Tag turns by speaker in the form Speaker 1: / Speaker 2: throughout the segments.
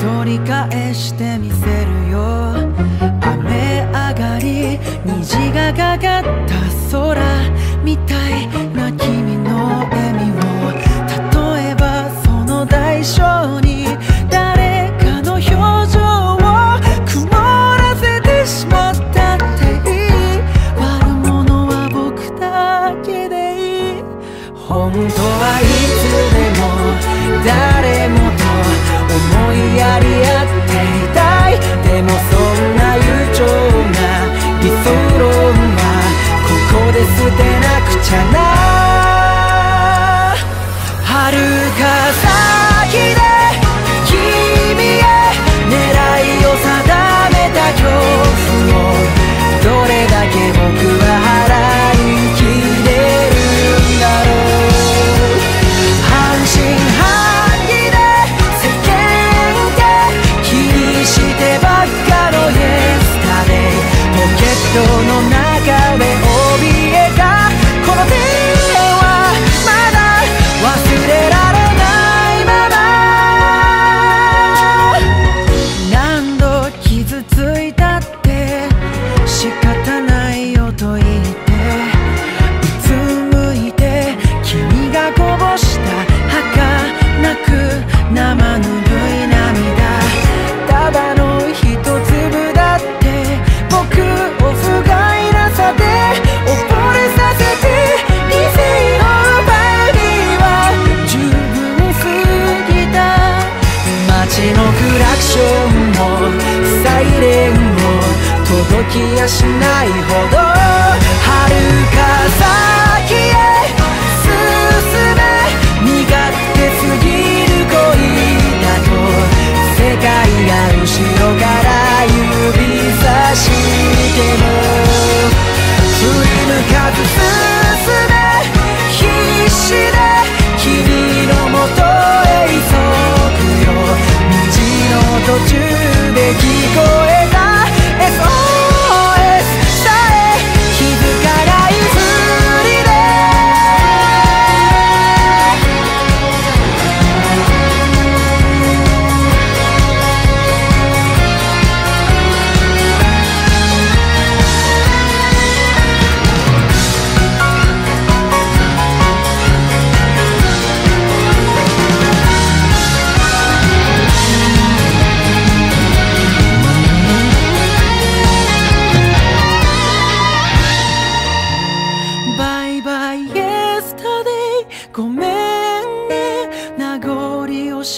Speaker 1: 取り返してみせるよ。雨上がり虹がかかった空みたい。り合っていたい。でもそんな悠長な理想論はここで捨てなくちゃな。イレンも届きやしないほど遥か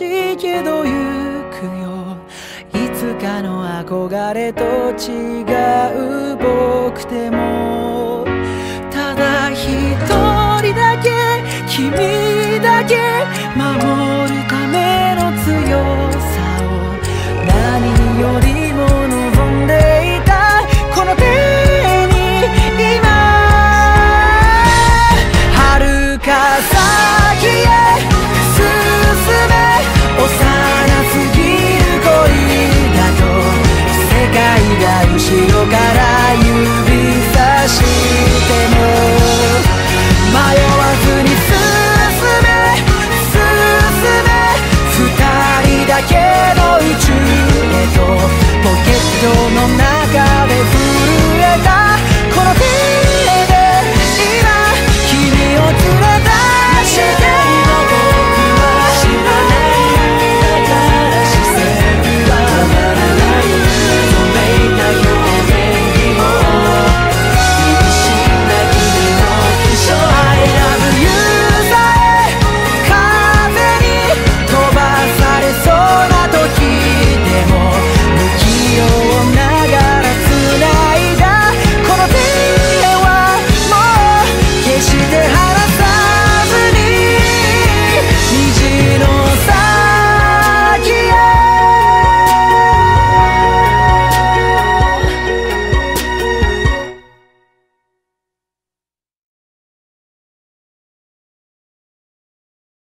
Speaker 1: しいけど行くよ。いつかの憧れと違う僕でも。ただ一人だけ君だけ後ろから